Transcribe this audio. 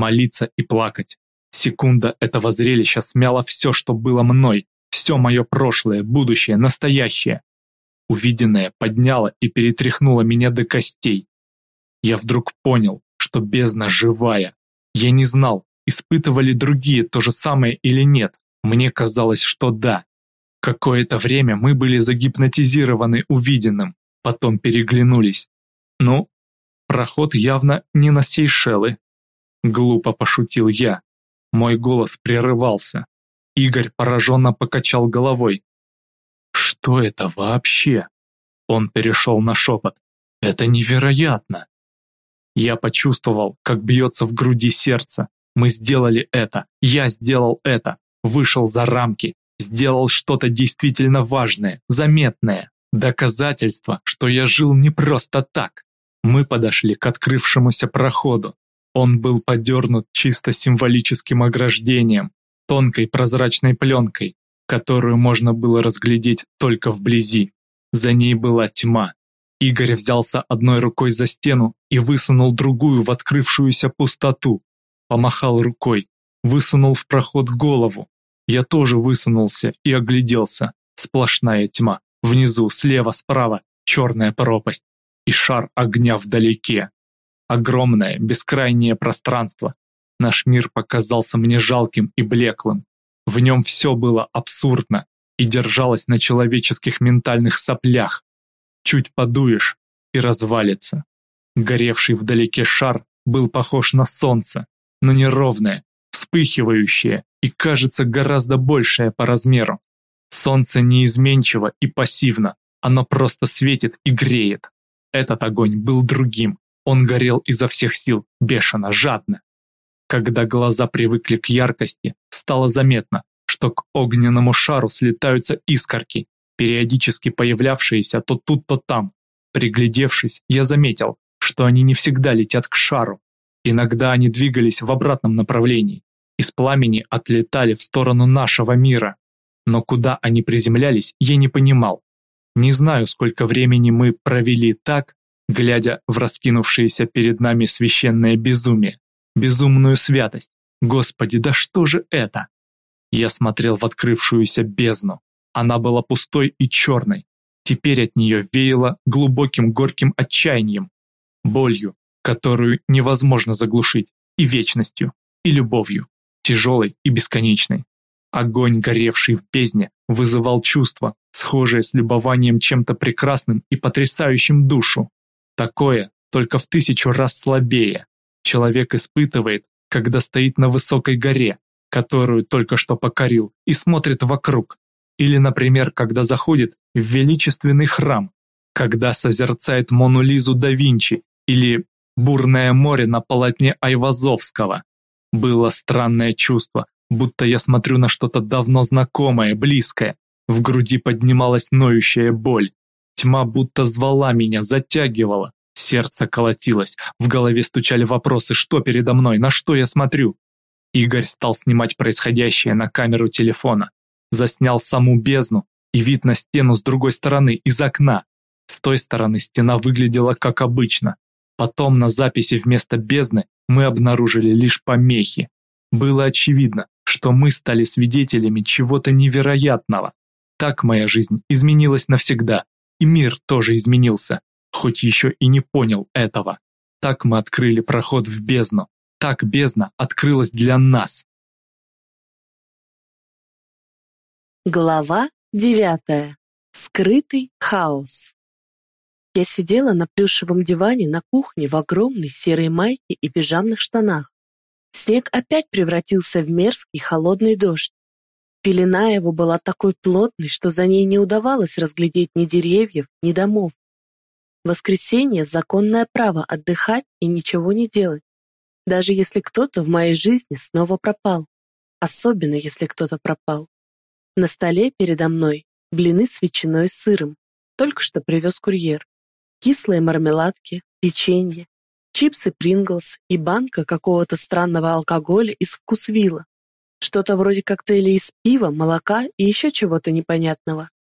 молиться и плакать. Секунда этого зрелища смяла все, что было мной, все мое прошлое, будущее, настоящее. Увиденное подняло и перетряхнуло меня до костей. Я вдруг понял, что бездна живая. Я не знал, испытывали другие то же самое или нет. Мне казалось, что да. Какое-то время мы были загипнотизированы увиденным, потом переглянулись. Ну, проход явно не на Сейшелы. Глупо пошутил я. Мой голос прерывался. Игорь пораженно покачал головой. «Что это вообще?» Он перешел на шепот. «Это невероятно!» Я почувствовал, как бьется в груди сердце. Мы сделали это. Я сделал это. Вышел за рамки. Сделал что-то действительно важное, заметное. Доказательство, что я жил не просто так. Мы подошли к открывшемуся проходу. Он был подернут чисто символическим ограждением, тонкой прозрачной пленкой, которую можно было разглядеть только вблизи. За ней была тьма. Игорь взялся одной рукой за стену и высунул другую в открывшуюся пустоту. Помахал рукой, высунул в проход голову. Я тоже высунулся и огляделся. Сплошная тьма. Внизу, слева, справа, черная пропасть. И шар огня вдалеке. Огромное, бескрайнее пространство. Наш мир показался мне жалким и блеклым. В нем все было абсурдно и держалось на человеческих ментальных соплях. Чуть подуешь и развалится. Горевший вдалеке шар был похож на солнце, но неровное, вспыхивающее и, кажется, гораздо большее по размеру. Солнце неизменчиво и пассивно, оно просто светит и греет. Этот огонь был другим, он горел изо всех сил, бешено, жадно. Когда глаза привыкли к яркости, стало заметно, что к огненному шару слетаются искорки, периодически появлявшиеся то тут, то там. Приглядевшись, я заметил, что они не всегда летят к шару. Иногда они двигались в обратном направлении. Из пламени отлетали в сторону нашего мира. Но куда они приземлялись, я не понимал. Не знаю, сколько времени мы провели так, глядя в раскинувшееся перед нами священное безумие, безумную святость. Господи, да что же это? Я смотрел в открывшуюся бездну. Она была пустой и черной. Теперь от нее веяло глубоким горьким отчаянием, болью, которую невозможно заглушить, и вечностью, и любовью, тяжелой и бесконечной. Огонь, горевший в бездне, вызывал чувство, схожее с любованием чем-то прекрасным и потрясающим душу. Такое, только в тысячу раз слабее, человек испытывает, когда стоит на высокой горе, которую только что покорил, и смотрит вокруг. Или, например, когда заходит в величественный храм, когда созерцает Мону Лизу да Винчи или бурное море на полотне Айвазовского. Было странное чувство, будто я смотрю на что-то давно знакомое, близкое. В груди поднималась ноющая боль. Тьма будто звала меня, затягивала. Сердце колотилось, в голове стучали вопросы, что передо мной, на что я смотрю. Игорь стал снимать происходящее на камеру телефона. Заснял саму бездну и вид на стену с другой стороны, из окна. С той стороны стена выглядела как обычно. Потом на записи вместо бездны мы обнаружили лишь помехи. Было очевидно, что мы стали свидетелями чего-то невероятного. Так моя жизнь изменилась навсегда. И мир тоже изменился, хоть еще и не понял этого. Так мы открыли проход в бездну. Так бездна открылась для нас. Глава девятая. Скрытый хаос. Я сидела на плюшевом диване на кухне в огромной серой майке и пижамных штанах. Снег опять превратился в мерзкий холодный дождь. Пелена его была такой плотной, что за ней не удавалось разглядеть ни деревьев, ни домов. Воскресенье – законное право отдыхать и ничего не делать, даже если кто-то в моей жизни снова пропал. Особенно, если кто-то пропал. На столе передо мной блины с ветчиной и сыром, только что привез курьер. Кислые мармеладки, печенье, чипсы Принглс и банка какого-то странного алкоголя из вкусвилла. Что-то вроде коктейля из пива, молока и еще чего-то непонятного.